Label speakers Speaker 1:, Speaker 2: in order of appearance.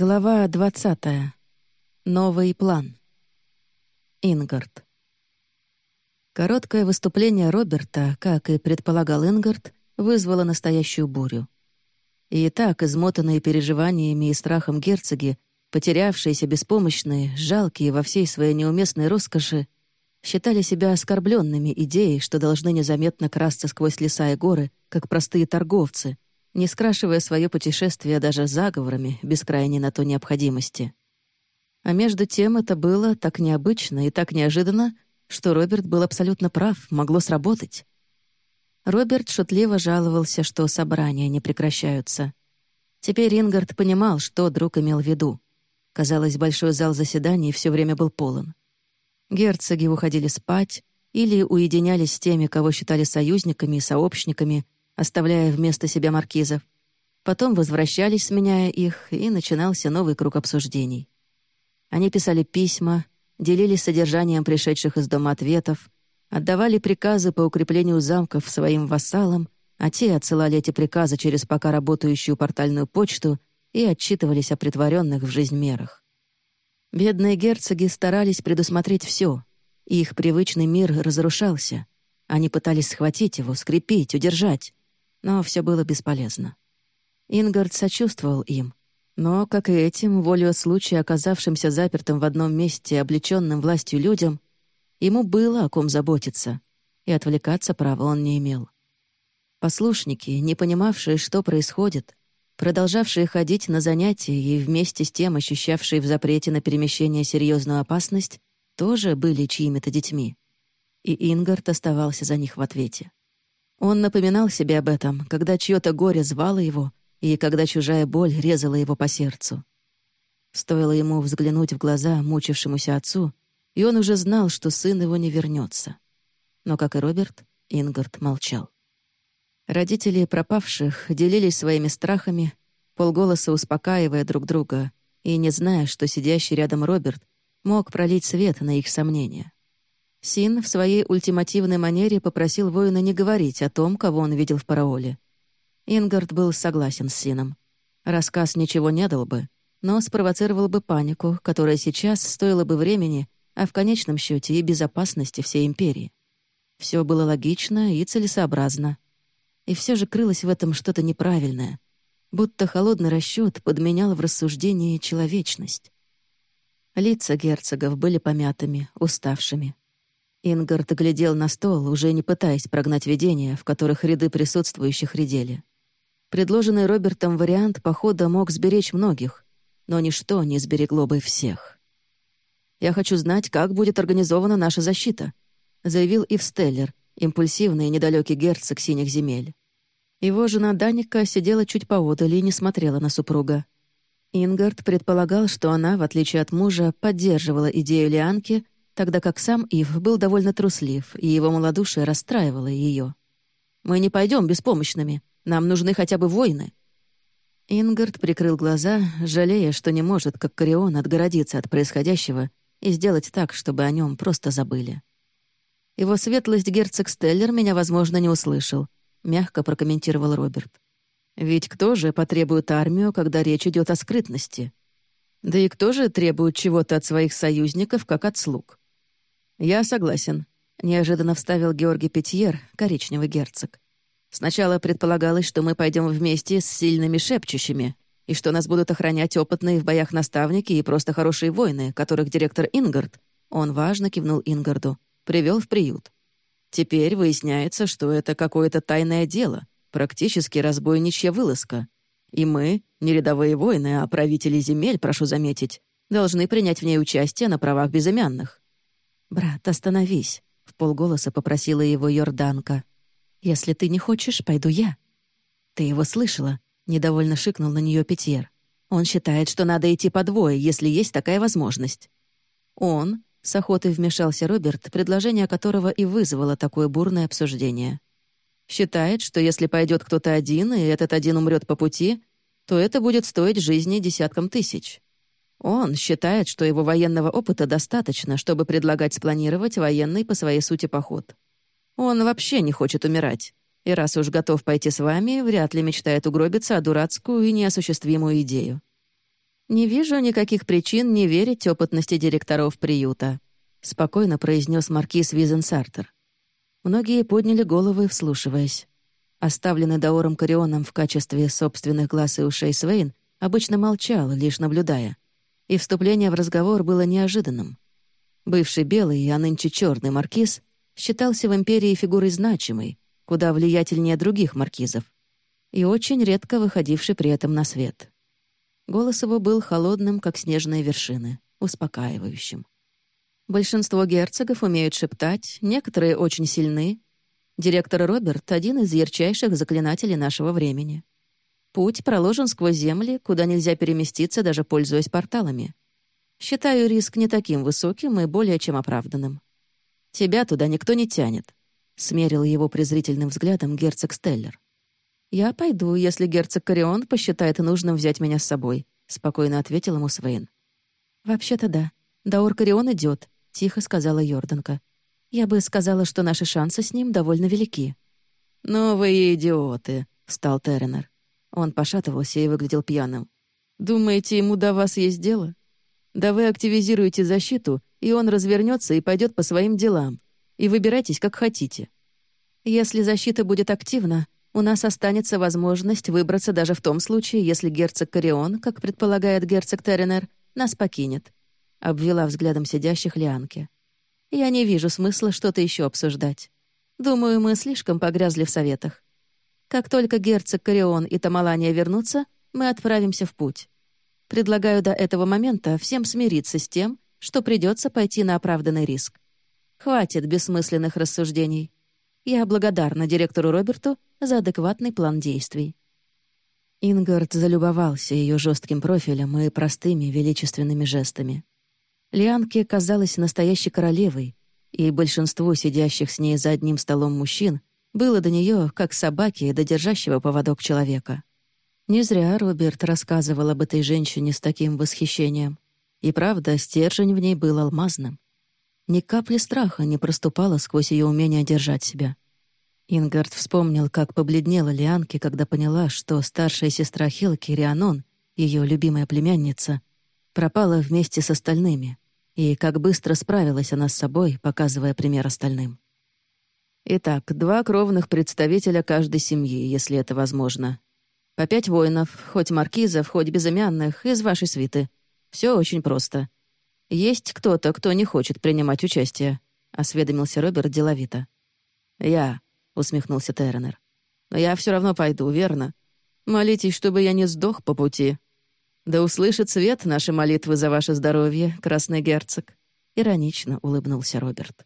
Speaker 1: Глава двадцатая. Новый план. Ингард. Короткое выступление Роберта, как и предполагал Ингард, вызвало настоящую бурю. И так, измотанные переживаниями и страхом герцоги, потерявшиеся, беспомощные, жалкие во всей своей неуместной роскоши, считали себя оскорбленными идеей, что должны незаметно красться сквозь леса и горы, как простые торговцы — не скрашивая свое путешествие даже заговорами, без крайней на то необходимости. А между тем это было так необычно и так неожиданно, что Роберт был абсолютно прав, могло сработать. Роберт шутливо жаловался, что собрания не прекращаются. Теперь Ингард понимал, что друг имел в виду. Казалось, большой зал заседаний все время был полон. Герцоги уходили спать или уединялись с теми, кого считали союзниками и сообщниками, оставляя вместо себя маркизов. Потом возвращались, сменяя их, и начинался новый круг обсуждений. Они писали письма, делились содержанием пришедших из дома ответов, отдавали приказы по укреплению замков своим вассалам, а те отсылали эти приказы через пока работающую портальную почту и отчитывались о притворенных в жизнь мерах. Бедные герцоги старались предусмотреть все, и их привычный мир разрушался. Они пытались схватить его, скрепить, удержать, но все было бесполезно. Ингард сочувствовал им, но, как и этим, волю случая, оказавшимся запертым в одном месте, облеченным властью людям, ему было о ком заботиться, и отвлекаться права он не имел. Послушники, не понимавшие, что происходит, продолжавшие ходить на занятия и вместе с тем ощущавшие в запрете на перемещение серьезную опасность, тоже были чьими-то детьми. И Ингард оставался за них в ответе. Он напоминал себе об этом, когда чьё-то горе звало его и когда чужая боль резала его по сердцу. Стоило ему взглянуть в глаза мучившемуся отцу, и он уже знал, что сын его не вернется. Но, как и Роберт, Ингард молчал. Родители пропавших делились своими страхами, полголоса успокаивая друг друга и не зная, что сидящий рядом Роберт мог пролить свет на их сомнения. Син в своей ультимативной манере попросил воина не говорить о том, кого он видел в параоле. Ингард был согласен с Сином. Рассказ ничего не дал бы, но спровоцировал бы панику, которая сейчас стоила бы времени, а в конечном счете и безопасности всей империи. Все было логично и целесообразно. И все же крылось в этом что-то неправильное, будто холодный расчет подменял в рассуждении человечность. Лица герцогов были помятыми, уставшими. Ингард глядел на стол, уже не пытаясь прогнать видения, в которых ряды присутствующих редели. Предложенный Робертом вариант похода мог сберечь многих, но ничто не сберегло бы всех. «Я хочу знать, как будет организована наша защита», заявил Ив Стеллер, импульсивный и недалекий герцог синих земель. Его жена Даника сидела чуть поодаль и не смотрела на супруга. Ингард предполагал, что она, в отличие от мужа, поддерживала идею Лианки — тогда как сам Ив был довольно труслив, и его малодушие расстраивало ее. «Мы не пойдем беспомощными. Нам нужны хотя бы воины». Ингард прикрыл глаза, жалея, что не может, как Корион, отгородиться от происходящего и сделать так, чтобы о нем просто забыли. «Его светлость герцог Стеллер меня, возможно, не услышал», — мягко прокомментировал Роберт. «Ведь кто же потребует армию, когда речь идет о скрытности? Да и кто же требует чего-то от своих союзников, как от слуг? «Я согласен», — неожиданно вставил Георгий Петьер, коричневый герцог. «Сначала предполагалось, что мы пойдем вместе с сильными шепчущими, и что нас будут охранять опытные в боях наставники и просто хорошие воины, которых директор Ингард, он важно кивнул Ингарду, привел в приют. Теперь выясняется, что это какое-то тайное дело, практически разбойничья вылазка. И мы, не рядовые воины, а правители земель, прошу заметить, должны принять в ней участие на правах безымянных. «Брат, остановись», — в полголоса попросила его Йорданка. «Если ты не хочешь, пойду я». «Ты его слышала?» — недовольно шикнул на нее Петьер. «Он считает, что надо идти по двое, если есть такая возможность». «Он?» — с охотой вмешался Роберт, предложение которого и вызвало такое бурное обсуждение. «Считает, что если пойдет кто-то один, и этот один умрет по пути, то это будет стоить жизни десяткам тысяч. Он считает, что его военного опыта достаточно, чтобы предлагать спланировать военный по своей сути поход. Он вообще не хочет умирать. И раз уж готов пойти с вами, вряд ли мечтает угробиться о дурацкую и неосуществимую идею. «Не вижу никаких причин не верить опытности директоров приюта», — спокойно произнес маркиз Визенсартер. Многие подняли головы, вслушиваясь. Оставленный Даором Корионом в качестве собственных глаз и ушей Свейн обычно молчал, лишь наблюдая. И вступление в разговор было неожиданным. Бывший белый, а нынче черный маркиз считался в империи фигурой значимой, куда влиятельнее других маркизов, и очень редко выходивший при этом на свет. Голос его был холодным, как снежные вершины, успокаивающим. Большинство герцогов умеют шептать, некоторые очень сильны. Директор Роберт — один из ярчайших заклинателей нашего времени. Путь проложен сквозь земли, куда нельзя переместиться, даже пользуясь порталами. Считаю риск не таким высоким и более чем оправданным. Тебя туда никто не тянет», — смерил его презрительным взглядом герцог Стеллер. «Я пойду, если герцог Корион посчитает нужным взять меня с собой», — спокойно ответил ему Свейн. «Вообще-то да. Даор Корион идет, тихо сказала Йорданка. «Я бы сказала, что наши шансы с ним довольно велики».
Speaker 2: «Ну вы идиоты», — встал Терренер. Он пошатывался и выглядел пьяным. «Думаете, ему до вас есть дело? Да вы активизируете защиту, и он развернется и пойдет по своим делам. И выбирайтесь, как хотите».
Speaker 1: «Если защита будет активна, у нас останется возможность выбраться даже в том случае, если герцог Корион, как предполагает герцог Терренер, нас покинет», — обвела взглядом сидящих Лианки. «Я не вижу смысла что-то еще обсуждать. Думаю, мы слишком погрязли в советах. Как только герцог Корион и Тамалания вернутся, мы отправимся в путь. Предлагаю до этого момента всем смириться с тем, что придется пойти на оправданный риск. Хватит бессмысленных рассуждений. Я благодарна директору Роберту за адекватный план действий. Ингард залюбовался ее жестким профилем и простыми величественными жестами. Лианке казалась настоящей королевой, и большинству сидящих с ней за одним столом мужчин было до нее как собаки до держащего поводок человека. Не зря Роберт рассказывал об этой женщине с таким восхищением. И правда, стержень в ней был алмазным. Ни капли страха не проступало сквозь ее умение держать себя. Ингард вспомнил, как побледнела Лианки, когда поняла, что старшая сестра Хилки, Рианон, ее любимая племянница, пропала вместе с остальными, и как быстро справилась она с собой, показывая пример остальным.
Speaker 2: Итак, два кровных представителя каждой семьи, если это возможно. По пять воинов, хоть маркизов, хоть безымянных, из вашей свиты. Все очень просто. Есть кто-то, кто не хочет принимать участие», — осведомился Роберт деловито. «Я», — усмехнулся Терренер. «Но я все равно пойду, верно? Молитесь, чтобы я не сдох по пути. Да услышит свет наши молитвы за ваше здоровье, красный герцог», — иронично улыбнулся Роберт.